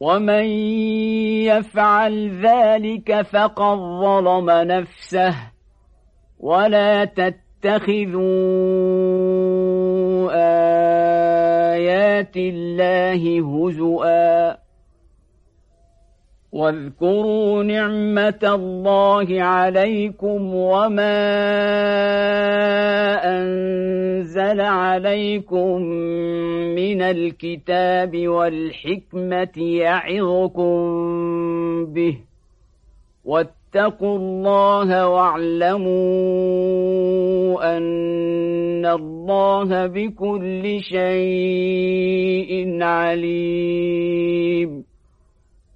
ومن يفعل ذلك فقد ظلم نفسه ولا تتخذوا آيات الله هزؤا واذكروا نعمة الله عليكم وما أنزل عليكم من الكتاب والحكمة يعظكم به. واتقوا الله واعلموا أن الله بكل شيء عليم.